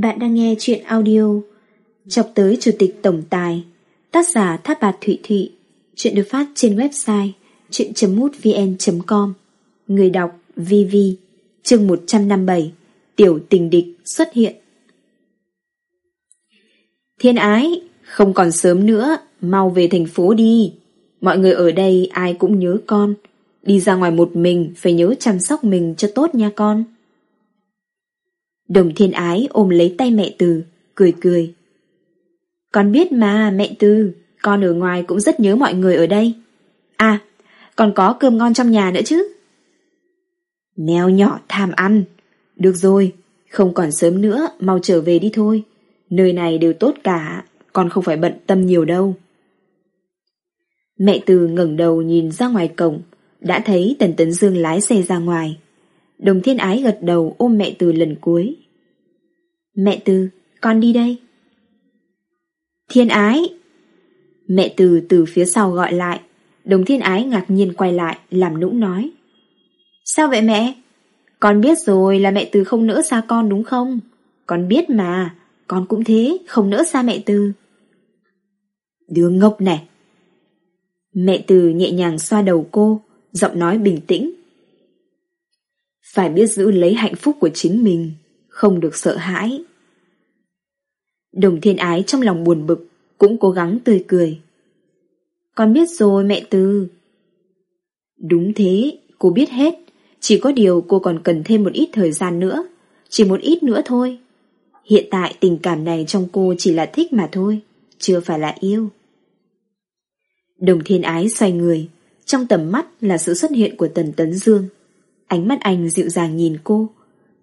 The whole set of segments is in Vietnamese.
Bạn đang nghe chuyện audio. Chọc tới Chủ tịch Tổng Tài, Tác giả Tháp Bạt Thụy Thụy Chuyện được phát trên website chuyện.mútvn.com Người đọc VV Chương 157 Tiểu tình địch xuất hiện. Thiên ái, Không còn sớm nữa, Mau về thành phố đi. Mọi người ở đây ai cũng nhớ con. Đi ra ngoài một mình Phải nhớ chăm sóc mình cho tốt nha con. Đồng thiên ái ôm lấy tay mẹ Từ, cười cười. Con biết mà mẹ Từ, con ở ngoài cũng rất nhớ mọi người ở đây. À, còn có cơm ngon trong nhà nữa chứ. Mèo nhỏ tham ăn. Được rồi, không còn sớm nữa, mau trở về đi thôi. Nơi này đều tốt cả, con không phải bận tâm nhiều đâu. Mẹ Từ ngẩng đầu nhìn ra ngoài cổng, đã thấy Tần Tấn Dương lái xe ra ngoài. Đồng thiên ái gật đầu ôm mẹ từ lần cuối. Mẹ từ, con đi đây. Thiên ái! Mẹ từ từ phía sau gọi lại. Đồng thiên ái ngạc nhiên quay lại, làm nũng nói. Sao vậy mẹ? Con biết rồi là mẹ từ không nỡ xa con đúng không? Con biết mà, con cũng thế, không nỡ xa mẹ từ. Đứa ngốc này! Mẹ từ nhẹ nhàng xoa đầu cô, giọng nói bình tĩnh, phải biết giữ lấy hạnh phúc của chính mình, không được sợ hãi. Đồng thiên ái trong lòng buồn bực, cũng cố gắng tươi cười. Con biết rồi mẹ Tư. Đúng thế, cô biết hết, chỉ có điều cô còn cần thêm một ít thời gian nữa, chỉ một ít nữa thôi. Hiện tại tình cảm này trong cô chỉ là thích mà thôi, chưa phải là yêu. Đồng thiên ái xoay người, trong tầm mắt là sự xuất hiện của Tần Tấn Dương. Ánh mắt anh dịu dàng nhìn cô.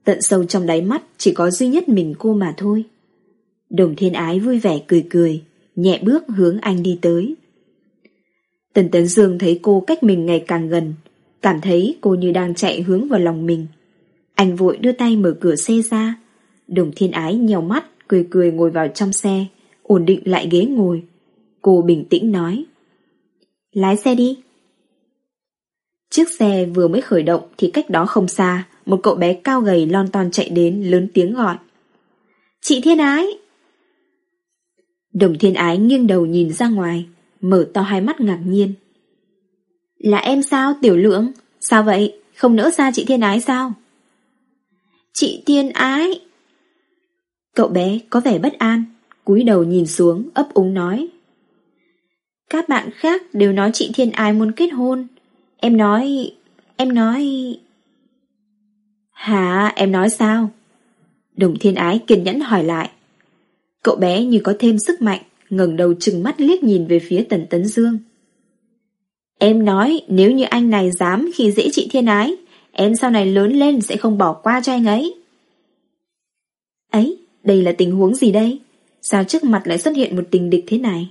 Tận sâu trong đáy mắt Chỉ có duy nhất mình cô mà thôi. Đồng thiên ái vui vẻ cười cười, Nhẹ bước hướng anh đi tới. Tần Tấn Dương thấy cô cách mình ngày càng gần, Cảm thấy cô như đang chạy hướng vào lòng mình. Anh vội đưa tay mở cửa xe ra. Đồng thiên ái nhèo mắt, Cười cười ngồi vào trong xe, Ổn định lại ghế ngồi. Cô bình tĩnh nói, Lái xe đi. Chiếc xe vừa mới khởi động thì cách đó không xa, một cậu bé cao gầy lon ton chạy đến lớn tiếng gọi. Chị Thiên Ái! Đồng Thiên Ái nghiêng đầu nhìn ra ngoài, mở to hai mắt ngạc nhiên. Là em sao, Tiểu Lượng? Sao vậy? Không nỡ xa chị Thiên Ái sao? Chị Thiên Ái! Cậu bé có vẻ bất an, cúi đầu nhìn xuống, ấp úng nói. Các bạn khác đều nói chị Thiên Ái muốn kết hôn, Em nói... Em nói... Hả, em nói sao? Đồng thiên ái kiên nhẫn hỏi lại. Cậu bé như có thêm sức mạnh, ngẩng đầu trừng mắt liếc nhìn về phía tần tấn dương. Em nói nếu như anh này dám khi dễ chị thiên ái, em sau này lớn lên sẽ không bỏ qua cho anh ấy. Ấy, đây là tình huống gì đây? Sao trước mặt lại xuất hiện một tình địch thế này?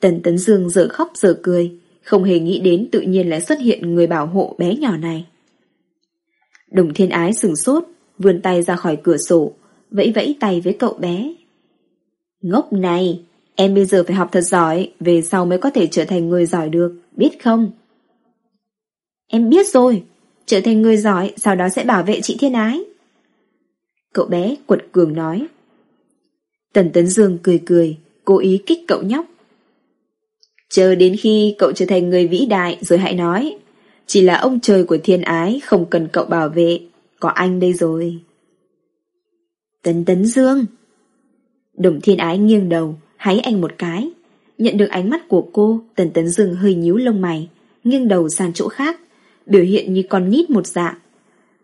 Tần Tấn Dương dở khóc dở cười, không hề nghĩ đến tự nhiên lại xuất hiện người bảo hộ bé nhỏ này. Đồng thiên ái sừng sốt, vươn tay ra khỏi cửa sổ, vẫy vẫy tay với cậu bé. Ngốc này, em bây giờ phải học thật giỏi, về sau mới có thể trở thành người giỏi được, biết không? Em biết rồi, trở thành người giỏi, sau đó sẽ bảo vệ chị thiên ái. Cậu bé quật cường nói. Tần Tấn Dương cười cười, cố ý kích cậu nhóc. Chờ đến khi cậu trở thành người vĩ đại rồi hãy nói. Chỉ là ông trời của thiên ái không cần cậu bảo vệ, có anh đây rồi. Tấn Tấn Dương Đồng thiên ái nghiêng đầu, háy anh một cái. Nhận được ánh mắt của cô, Tần Tấn Dương hơi nhíu lông mày, nghiêng đầu sang chỗ khác, biểu hiện như con nít một dạng.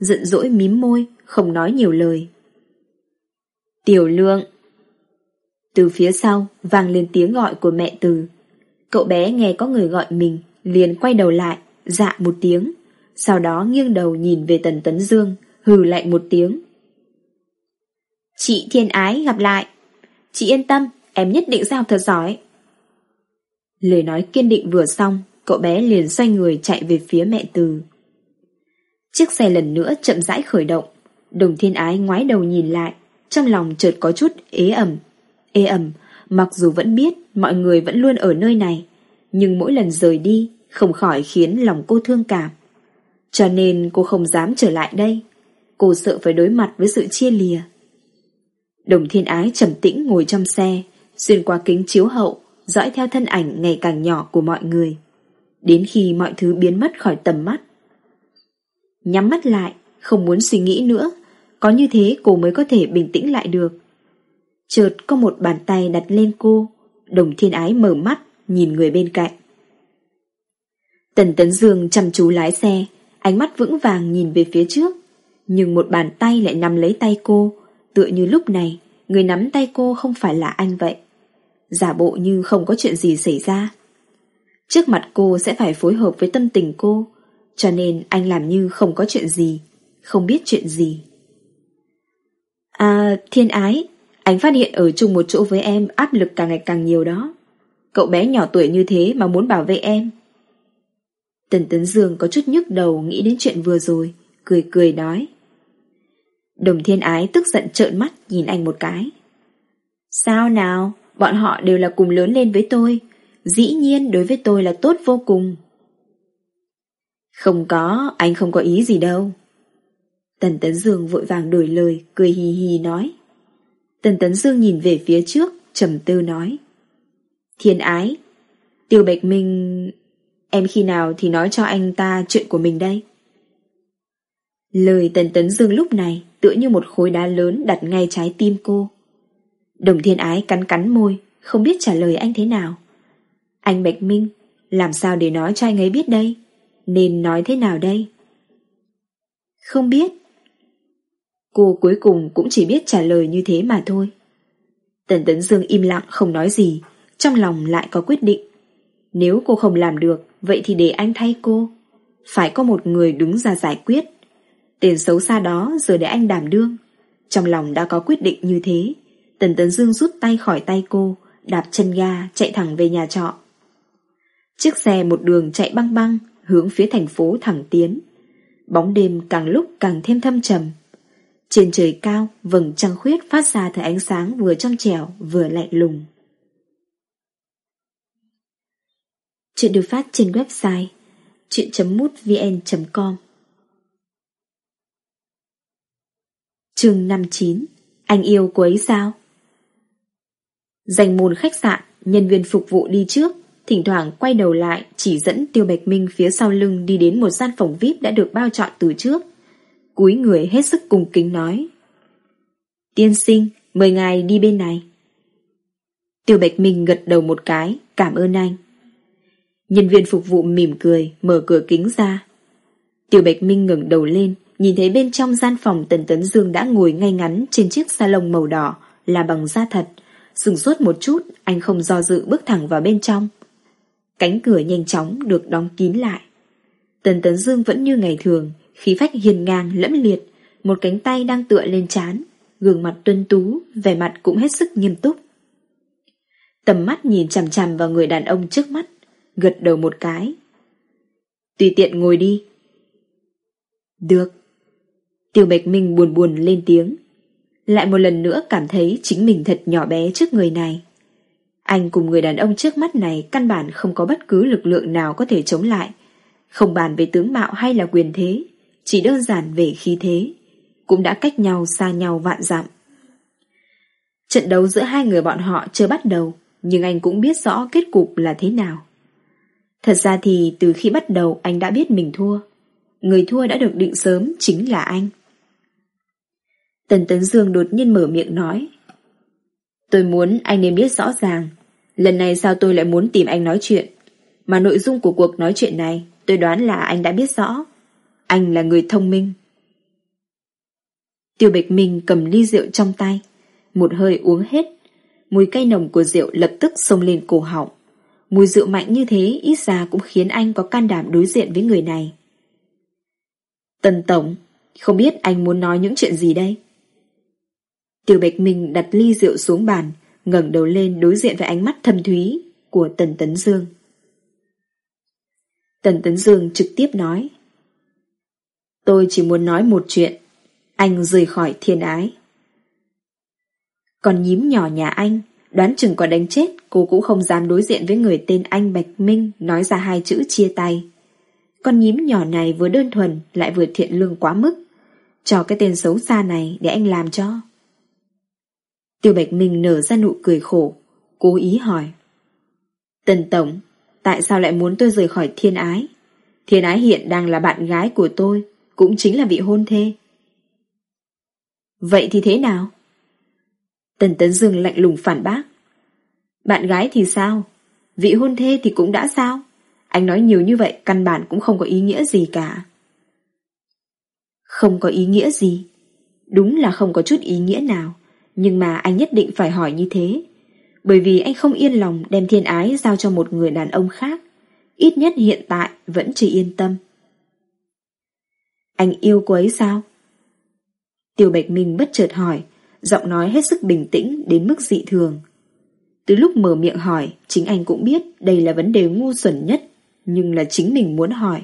Giận dỗi mím môi, không nói nhiều lời. Tiểu lượng Từ phía sau, vang lên tiếng gọi của mẹ từ. Cậu bé nghe có người gọi mình, liền quay đầu lại, dạ một tiếng, sau đó nghiêng đầu nhìn về Tần Tấn Dương, hừ lạnh một tiếng. Chị Thiên Ái gặp lại. Chị yên tâm, em nhất định sẽ học thật giỏi. Lời nói kiên định vừa xong, cậu bé liền xoay người chạy về phía mẹ Từ. Chiếc xe lần nữa chậm rãi khởi động, đồng thiên ái ngoái đầu nhìn lại, trong lòng chợt có chút ế ẩm. Ế ẩm, Mặc dù vẫn biết mọi người vẫn luôn ở nơi này, nhưng mỗi lần rời đi không khỏi khiến lòng cô thương cảm. Cho nên cô không dám trở lại đây. Cô sợ phải đối mặt với sự chia lìa. Đồng thiên ái trầm tĩnh ngồi trong xe, xuyên qua kính chiếu hậu, dõi theo thân ảnh ngày càng nhỏ của mọi người. Đến khi mọi thứ biến mất khỏi tầm mắt. Nhắm mắt lại, không muốn suy nghĩ nữa, có như thế cô mới có thể bình tĩnh lại được. Chợt có một bàn tay đặt lên cô, đồng thiên ái mở mắt, nhìn người bên cạnh. Tần Tấn Dương chăm chú lái xe, ánh mắt vững vàng nhìn về phía trước, nhưng một bàn tay lại nắm lấy tay cô, tựa như lúc này, người nắm tay cô không phải là anh vậy. Giả bộ như không có chuyện gì xảy ra. Trước mặt cô sẽ phải phối hợp với tâm tình cô, cho nên anh làm như không có chuyện gì, không biết chuyện gì. À, thiên ái, anh phát hiện ở chung một chỗ với em áp lực càng ngày càng nhiều đó. Cậu bé nhỏ tuổi như thế mà muốn bảo vệ em. Tần Tấn Dương có chút nhức đầu nghĩ đến chuyện vừa rồi, cười cười nói. Đồng thiên ái tức giận trợn mắt nhìn anh một cái. Sao nào, bọn họ đều là cùng lớn lên với tôi, dĩ nhiên đối với tôi là tốt vô cùng. Không có, anh không có ý gì đâu. Tần Tấn Dương vội vàng đổi lời, cười hì hì nói. Tần Tấn Dương nhìn về phía trước, trầm tư nói. Thiên ái, Tiêu Bạch Minh... Em khi nào thì nói cho anh ta chuyện của mình đây? Lời Tần Tấn Dương lúc này tựa như một khối đá lớn đặt ngay trái tim cô. Đồng thiên ái cắn cắn môi, không biết trả lời anh thế nào. Anh Bạch Minh, làm sao để nói cho anh ấy biết đây? Nên nói thế nào đây? Không biết. Cô cuối cùng cũng chỉ biết trả lời như thế mà thôi. Tần Tấn Dương im lặng không nói gì, trong lòng lại có quyết định. Nếu cô không làm được, vậy thì để anh thay cô. Phải có một người đứng ra giải quyết. Tiền xấu xa đó giờ để anh đảm đương. Trong lòng đã có quyết định như thế. Tần Tấn Dương rút tay khỏi tay cô, đạp chân ga chạy thẳng về nhà trọ. Chiếc xe một đường chạy băng băng, hướng phía thành phố thẳng tiến. Bóng đêm càng lúc càng thêm thâm trầm. Trên trời cao, vầng trăng khuyết phát ra thứ ánh sáng vừa trong trẻo vừa lạnh lùng. Chuyện được phát trên website chuyện.mútvn.com Chương 59 Anh yêu cô ấy sao? Dành môn khách sạn, nhân viên phục vụ đi trước, thỉnh thoảng quay đầu lại chỉ dẫn Tiêu Bạch Minh phía sau lưng đi đến một gian phòng VIP đã được bao chọn từ trước. Cúi người hết sức cung kính nói. Tiên sinh, mời ngài đi bên này. Tiêu Bạch Minh gật đầu một cái, cảm ơn anh. Nhân viên phục vụ mỉm cười, mở cửa kính ra. Tiêu Bạch Minh ngẩng đầu lên, nhìn thấy bên trong gian phòng Tần Tấn Dương đã ngồi ngay ngắn trên chiếc salon màu đỏ, là bằng da thật. Sừng sốt một chút, anh không do dự bước thẳng vào bên trong. Cánh cửa nhanh chóng được đóng kín lại. Tần Tấn Dương vẫn như ngày thường, khí phách hiền ngang lẫm liệt, một cánh tay đang tựa lên chán, gương mặt tuân tú, vẻ mặt cũng hết sức nghiêm túc. Tầm mắt nhìn chằm chằm vào người đàn ông trước mắt, gật đầu một cái. Tùy tiện ngồi đi. Được. Tiêu Bạch Minh buồn buồn lên tiếng. Lại một lần nữa cảm thấy chính mình thật nhỏ bé trước người này. Anh cùng người đàn ông trước mắt này căn bản không có bất cứ lực lượng nào có thể chống lại. Không bàn về tướng mạo hay là quyền thế, chỉ đơn giản về khí thế. Cũng đã cách nhau xa nhau vạn dặm. Trận đấu giữa hai người bọn họ chưa bắt đầu, nhưng anh cũng biết rõ kết cục là thế nào. Thật ra thì từ khi bắt đầu anh đã biết mình thua. Người thua đã được định sớm chính là anh. Tần Tấn Dương đột nhiên mở miệng nói. Tôi muốn anh nên biết rõ ràng. Lần này sao tôi lại muốn tìm anh nói chuyện. Mà nội dung của cuộc nói chuyện này tôi đoán là anh đã biết rõ. Anh là người thông minh. Tiêu Bạch Minh cầm ly rượu trong tay. Một hơi uống hết. Mùi cay nồng của rượu lập tức xông lên cổ họng. Mùi rượu mạnh như thế ít ra cũng khiến anh có can đảm đối diện với người này. Tần Tổng, không biết anh muốn nói những chuyện gì đây? Tiểu Bạch Minh đặt ly rượu xuống bàn, ngẩng đầu lên đối diện với ánh mắt thâm thúy của Tần Tấn Dương. Tần Tấn Dương trực tiếp nói Tôi chỉ muốn nói một chuyện. Anh rời khỏi thiên ái. Còn nhím nhỏ nhà anh Đoán chừng có đánh chết Cô cũng không dám đối diện với người tên anh Bạch Minh Nói ra hai chữ chia tay. Con nhím nhỏ này vừa đơn thuần Lại vừa thiện lương quá mức. Cho cái tên xấu xa này để anh làm cho. Tiêu Bạch Minh nở ra nụ cười khổ, cố ý hỏi. Tần Tổng, tại sao lại muốn tôi rời khỏi thiên ái? Thiên ái hiện đang là bạn gái của tôi, cũng chính là vị hôn thê. Vậy thì thế nào? Tần Tấn Dương lạnh lùng phản bác. Bạn gái thì sao? Vị hôn thê thì cũng đã sao? Anh nói nhiều như vậy căn bản cũng không có ý nghĩa gì cả. Không có ý nghĩa gì? Đúng là không có chút ý nghĩa nào, nhưng mà anh nhất định phải hỏi như thế. Bởi vì anh không yên lòng đem thiên ái giao cho một người đàn ông khác. Ít nhất hiện tại vẫn chưa yên tâm. Anh yêu cô ấy sao? Tiêu Bạch Minh bất chợt hỏi, giọng nói hết sức bình tĩnh đến mức dị thường. Từ lúc mở miệng hỏi, chính anh cũng biết đây là vấn đề ngu xuẩn nhất, nhưng là chính mình muốn hỏi.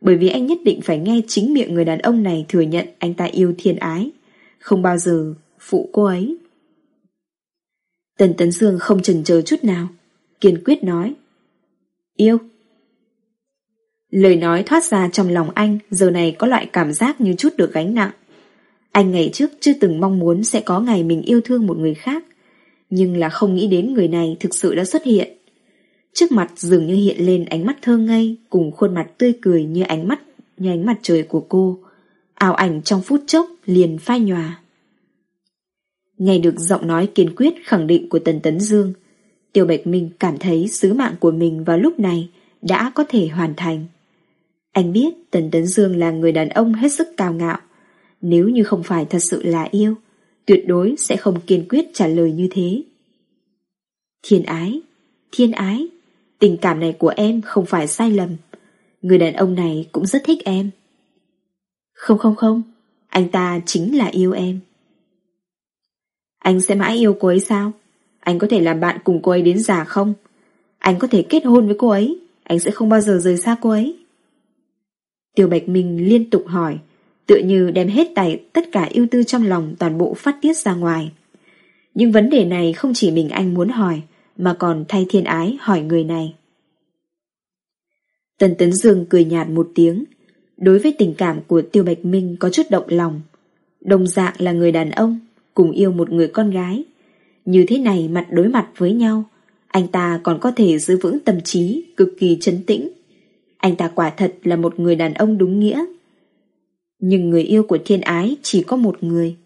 Bởi vì anh nhất định phải nghe chính miệng người đàn ông này thừa nhận anh ta yêu thiên ái, không bao giờ phụ cô ấy. Tần Tấn Dương không chần chờ chút nào, kiên quyết nói. Yêu. Lời nói thoát ra trong lòng anh giờ này có loại cảm giác như chút được gánh nặng. Anh ngày trước chưa từng mong muốn sẽ có ngày mình yêu thương một người khác, nhưng là không nghĩ đến người này thực sự đã xuất hiện. Trước mặt dường như hiện lên ánh mắt thơ ngây cùng khuôn mặt tươi cười như ánh mắt như ánh mặt trời của cô. Ảo ảnh trong phút chốc liền phai nhòa. Nghe được giọng nói kiên quyết khẳng định của Tần Tấn Dương, Tiêu Bạch Minh cảm thấy sứ mạng của mình vào lúc này đã có thể hoàn thành. Anh biết Tần Tấn Dương là người đàn ông hết sức cao ngạo. Nếu như không phải thật sự là yêu, tuyệt đối sẽ không kiên quyết trả lời như thế. Thiên ái, thiên ái, tình cảm này của em không phải sai lầm. Người đàn ông này cũng rất thích em. Không không không, anh ta chính là yêu em. Anh sẽ mãi yêu cô ấy sao? Anh có thể làm bạn cùng cô ấy đến già không? Anh có thể kết hôn với cô ấy, anh sẽ không bao giờ rời xa cô ấy. Tiêu Bạch Minh liên tục hỏi, tựa như đem hết tài tất cả ưu tư trong lòng toàn bộ phát tiết ra ngoài. Nhưng vấn đề này không chỉ mình anh muốn hỏi, mà còn thay thiên ái hỏi người này. Tần Tấn Dương cười nhạt một tiếng, đối với tình cảm của Tiêu Bạch Minh có chút động lòng. Đồng dạng là người đàn ông, cùng yêu một người con gái. Như thế này mặt đối mặt với nhau, anh ta còn có thể giữ vững tâm trí, cực kỳ chấn tĩnh. Anh ta quả thật là một người đàn ông đúng nghĩa. Nhưng người yêu của thiên ái chỉ có một người.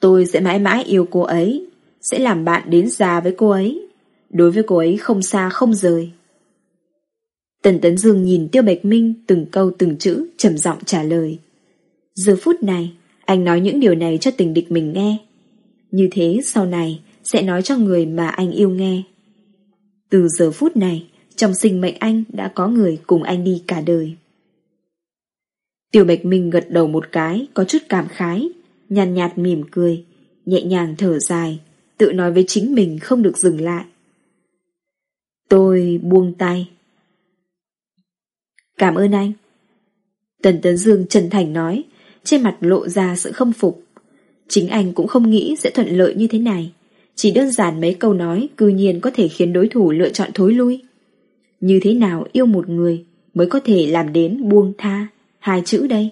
Tôi sẽ mãi mãi yêu cô ấy, sẽ làm bạn đến già với cô ấy. Đối với cô ấy không xa không rời. Tần Tấn Dương nhìn Tiêu Bạch Minh từng câu từng chữ trầm giọng trả lời. Giờ phút này, anh nói những điều này cho tình địch mình nghe. Như thế sau này sẽ nói cho người mà anh yêu nghe. Từ giờ phút này, trong sinh mệnh anh đã có người cùng anh đi cả đời. Tiểu Bạch Minh gật đầu một cái, có chút cảm khái, nhàn nhạt, nhạt mỉm cười, nhẹ nhàng thở dài, tự nói với chính mình không được dừng lại. Tôi buông tay. Cảm ơn anh. Tần Tấn Dương chân thành nói, trên mặt lộ ra sự khâm phục. Chính anh cũng không nghĩ sẽ thuận lợi như thế này. Chỉ đơn giản mấy câu nói cư nhiên có thể khiến đối thủ lựa chọn thối lui. Như thế nào yêu một người mới có thể làm đến buông tha hai chữ đây?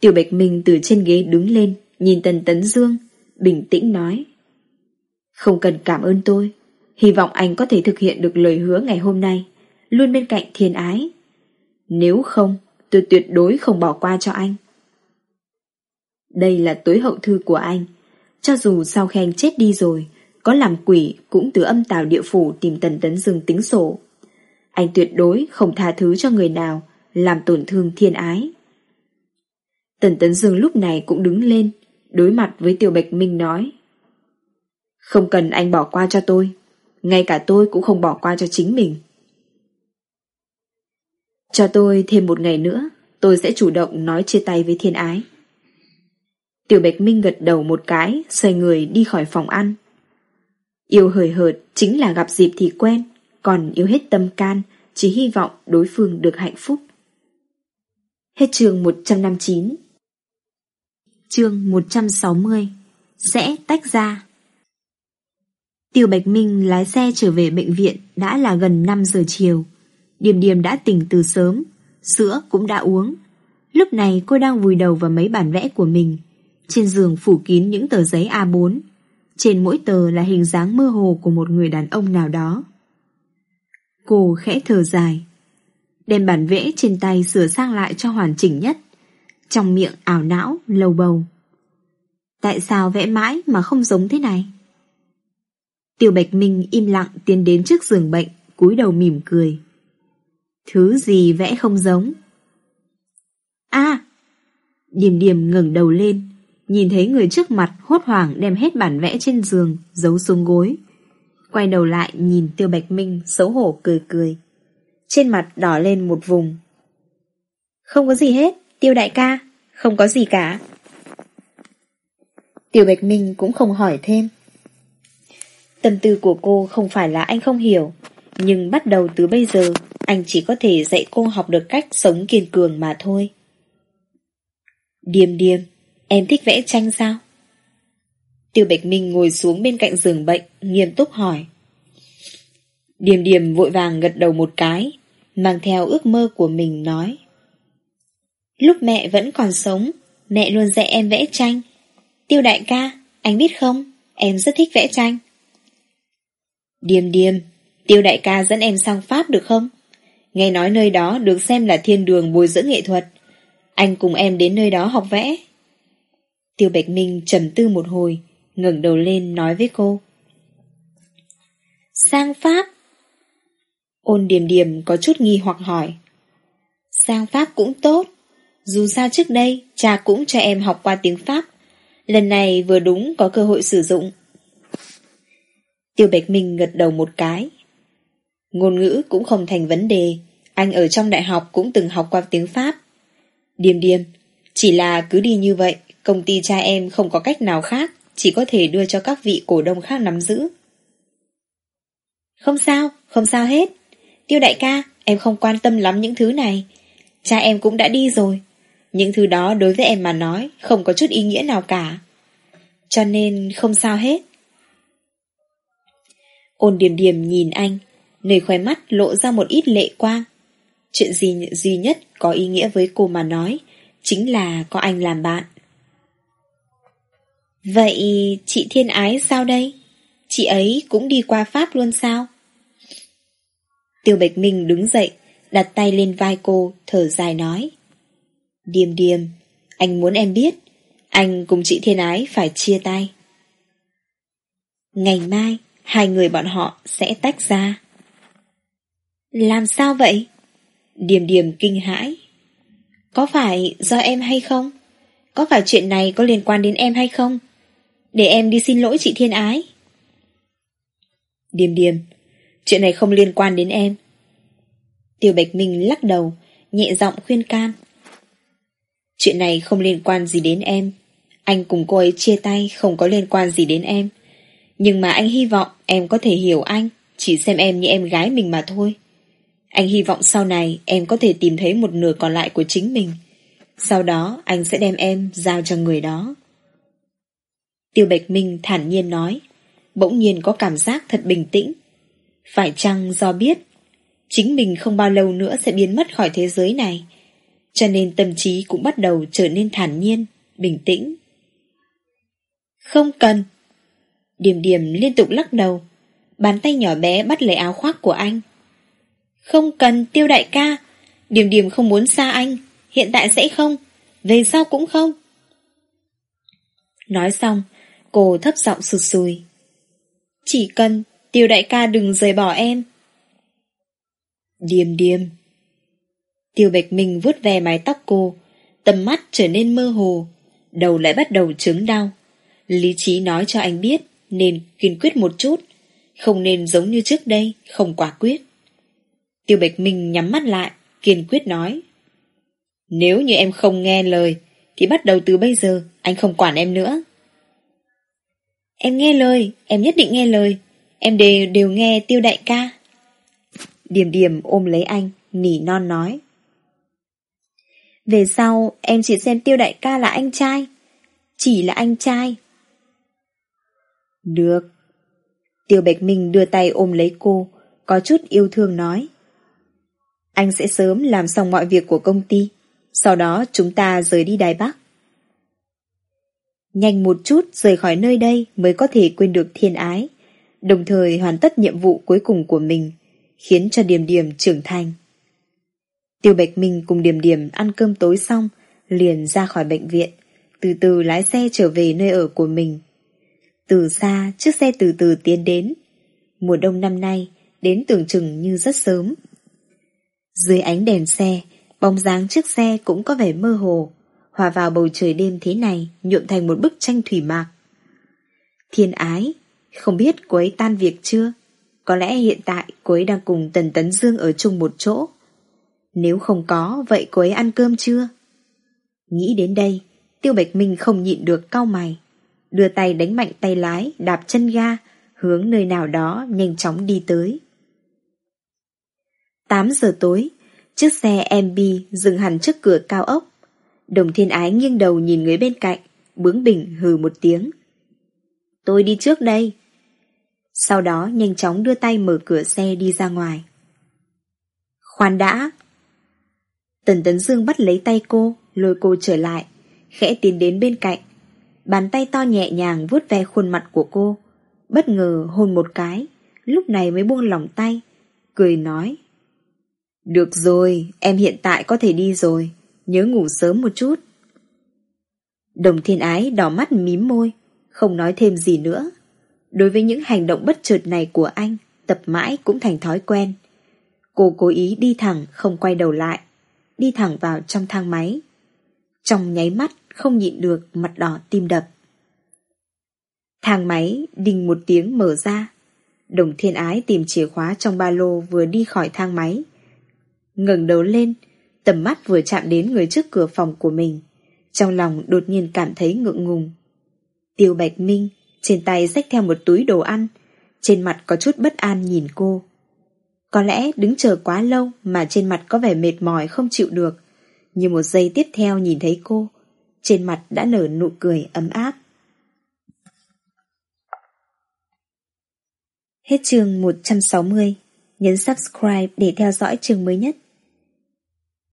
Tiểu Bạch Minh từ trên ghế đứng lên, nhìn Tần Tấn Dương, bình tĩnh nói. Không cần cảm ơn tôi, hy vọng anh có thể thực hiện được lời hứa ngày hôm nay, luôn bên cạnh thiên ái. Nếu không, tôi tuyệt đối không bỏ qua cho anh. Đây là tối hậu thư của anh. Cho dù sao khen chết đi rồi, có làm quỷ cũng từ âm tào địa phủ tìm Tần Tấn Dương tính sổ. Anh tuyệt đối không tha thứ cho người nào làm tổn thương thiên ái. Tần Tấn Dương lúc này cũng đứng lên, đối mặt với Tiểu Bạch Minh nói. Không cần anh bỏ qua cho tôi, ngay cả tôi cũng không bỏ qua cho chính mình. Cho tôi thêm một ngày nữa, tôi sẽ chủ động nói chia tay với thiên ái. Tiểu Bạch Minh gật đầu một cái, xoay người đi khỏi phòng ăn. Yêu hời hợt chính là gặp dịp thì quen, còn yêu hết tâm can, chỉ hy vọng đối phương được hạnh phúc. Hết chương 159 Chương 160 Sẽ tách ra Tiêu Bạch Minh lái xe trở về bệnh viện đã là gần 5 giờ chiều. Điềm điềm đã tỉnh từ sớm, sữa cũng đã uống. Lúc này cô đang vùi đầu vào mấy bản vẽ của mình. Trên giường phủ kín những tờ giấy A4. Trên mỗi tờ là hình dáng mơ hồ của một người đàn ông nào đó. Cô khẽ thở dài. Đem bản vẽ trên tay sửa sang lại cho hoàn chỉnh nhất. Trong miệng ảo não, lầu bầu. Tại sao vẽ mãi mà không giống thế này? Tiêu Bạch Minh im lặng tiến đến trước giường bệnh, cúi đầu mỉm cười. Thứ gì vẽ không giống? a Điềm điềm ngẩng đầu lên, nhìn thấy người trước mặt hốt hoảng đem hết bản vẽ trên giường, giấu xuống gối. Quay đầu lại nhìn Tiêu Bạch Minh xấu hổ cười cười. Trên mặt đỏ lên một vùng. Không có gì hết, Tiêu đại ca, không có gì cả. Tiêu Bạch Minh cũng không hỏi thêm. Tâm tư của cô không phải là anh không hiểu, nhưng bắt đầu từ bây giờ, anh chỉ có thể dạy cô học được cách sống kiên cường mà thôi. Điềm điềm, em thích vẽ tranh sao? Tiêu Bạch Minh ngồi xuống bên cạnh giường bệnh, nghiêm túc hỏi. Điềm điềm vội vàng gật đầu một cái, mang theo ước mơ của mình nói. Lúc mẹ vẫn còn sống, mẹ luôn dạy em vẽ tranh. Tiêu đại ca, anh biết không, em rất thích vẽ tranh. Điềm điềm, tiêu đại ca dẫn em sang Pháp được không? Nghe nói nơi đó được xem là thiên đường bồi dưỡng nghệ thuật. Anh cùng em đến nơi đó học vẽ. Tiêu Bạch Minh trầm tư một hồi, ngẩng đầu lên nói với cô. Sang Pháp? Ôn điềm điềm có chút nghi hoặc hỏi. Sang Pháp cũng tốt. Dù sao trước đây, cha cũng cho em học qua tiếng Pháp. Lần này vừa đúng có cơ hội sử dụng. Tiêu Bạch Minh gật đầu một cái. Ngôn ngữ cũng không thành vấn đề. Anh ở trong đại học cũng từng học qua tiếng Pháp. Điềm điềm, chỉ là cứ đi như vậy, công ty cha em không có cách nào khác, chỉ có thể đưa cho các vị cổ đông khác nắm giữ. Không sao, không sao hết. Tiêu đại ca, em không quan tâm lắm những thứ này. Cha em cũng đã đi rồi. Những thứ đó đối với em mà nói không có chút ý nghĩa nào cả. Cho nên không sao hết. Ôn điểm điểm nhìn anh, nơi khóe mắt lộ ra một ít lệ quang. Chuyện gì duy nhất có ý nghĩa với cô mà nói, chính là có anh làm bạn. Vậy chị Thiên Ái sao đây? Chị ấy cũng đi qua Pháp luôn sao? Tiêu Bạch Minh đứng dậy, đặt tay lên vai cô, thở dài nói. Điềm điềm, anh muốn em biết, anh cùng chị Thiên Ái phải chia tay. Ngày mai, hai người bọn họ sẽ tách ra. Làm sao vậy? Điềm điềm kinh hãi. Có phải do em hay không? Có phải chuyện này có liên quan đến em hay không? Để em đi xin lỗi chị Thiên Ái. Điềm điềm, chuyện này không liên quan đến em. Tiêu Bạch Minh lắc đầu, nhẹ giọng khuyên can. Chuyện này không liên quan gì đến em. Anh cùng cô ấy chia tay không có liên quan gì đến em. Nhưng mà anh hy vọng em có thể hiểu anh, chỉ xem em như em gái mình mà thôi. Anh hy vọng sau này em có thể tìm thấy một nửa còn lại của chính mình. Sau đó anh sẽ đem em giao cho người đó. Tiêu Bạch Minh thản nhiên nói, bỗng nhiên có cảm giác thật bình tĩnh. Phải chăng do biết, chính mình không bao lâu nữa sẽ biến mất khỏi thế giới này, cho nên tâm trí cũng bắt đầu trở nên thản nhiên, bình tĩnh. Không cần. Điềm điềm liên tục lắc đầu, bàn tay nhỏ bé bắt lấy áo khoác của anh. Không cần tiêu đại ca, điềm điềm không muốn xa anh, hiện tại sẽ không, về sau cũng không. Nói xong, cô thấp giọng sụt sùi. Chỉ cần tiêu đại ca đừng rời bỏ em. Điềm điềm. Tiêu Bạch Minh vuốt ve mái tóc cô, tầm mắt trở nên mơ hồ, đầu lại bắt đầu chứng đau. Lý trí nói cho anh biết nên kiên quyết một chút, không nên giống như trước đây, không quả quyết. Tiêu Bạch Minh nhắm mắt lại, kiên quyết nói. Nếu như em không nghe lời, thì bắt đầu từ bây giờ anh không quản em nữa. Em nghe lời, em nhất định nghe lời, em đều, đều nghe tiêu đại ca. Điềm điềm ôm lấy anh, nỉ non nói. Về sau, em chỉ xem tiêu đại ca là anh trai. Chỉ là anh trai. Được. Tiêu Bạch Minh đưa tay ôm lấy cô, có chút yêu thương nói. Anh sẽ sớm làm xong mọi việc của công ty. Sau đó chúng ta rời đi Đài Bắc. Nhanh một chút rời khỏi nơi đây mới có thể quên được thiên ái, đồng thời hoàn tất nhiệm vụ cuối cùng của mình, khiến cho Điềm Điềm trưởng thành. Tiêu Bạch Minh cùng Điềm Điềm ăn cơm tối xong, liền ra khỏi bệnh viện, từ từ lái xe trở về nơi ở của mình. Từ xa, chiếc xe từ từ tiến đến. Mùa đông năm nay, đến tưởng chừng như rất sớm. Dưới ánh đèn xe, bóng dáng chiếc xe cũng có vẻ mơ hồ, hòa vào bầu trời đêm thế này nhuộm thành một bức tranh thủy mạc. Thiên ái, không biết cô ấy tan việc chưa? Có lẽ hiện tại cô ấy đang cùng Tần Tấn Dương ở chung một chỗ. Nếu không có, vậy cô ấy ăn cơm chưa? Nghĩ đến đây, Tiêu Bạch Minh không nhịn được cau mày. Đưa tay đánh mạnh tay lái, đạp chân ga, hướng nơi nào đó nhanh chóng đi tới. 8 giờ tối, chiếc xe MB dừng hẳn trước cửa cao ốc. Đồng thiên ái nghiêng đầu nhìn người bên cạnh, bướng bỉnh hừ một tiếng. Tôi đi trước đây. Sau đó nhanh chóng đưa tay mở cửa xe đi ra ngoài. Khoan đã. Tần Tấn Dương bắt lấy tay cô, lôi cô trở lại, khẽ tiến đến bên cạnh. Bàn tay to nhẹ nhàng vuốt ve khuôn mặt của cô, bất ngờ hôn một cái, lúc này mới buông lỏng tay, cười nói. Được rồi, em hiện tại có thể đi rồi, nhớ ngủ sớm một chút. Đồng thiên ái đỏ mắt mím môi, không nói thêm gì nữa. Đối với những hành động bất chợt này của anh, tập mãi cũng thành thói quen. Cô cố ý đi thẳng không quay đầu lại, đi thẳng vào trong thang máy. Trong nháy mắt không nhịn được mặt đỏ tim đập. Thang máy đình một tiếng mở ra. Đồng thiên ái tìm chìa khóa trong ba lô vừa đi khỏi thang máy. ngẩng đầu lên, tầm mắt vừa chạm đến người trước cửa phòng của mình. Trong lòng đột nhiên cảm thấy ngượng ngùng. Tiêu Bạch Minh trên tay xách theo một túi đồ ăn, trên mặt có chút bất an nhìn cô. Có lẽ đứng chờ quá lâu mà trên mặt có vẻ mệt mỏi không chịu được. Nhưng một giây tiếp theo nhìn thấy cô, trên mặt đã nở nụ cười ấm áp. Hết chương 160, nhấn subscribe để theo dõi chương mới nhất.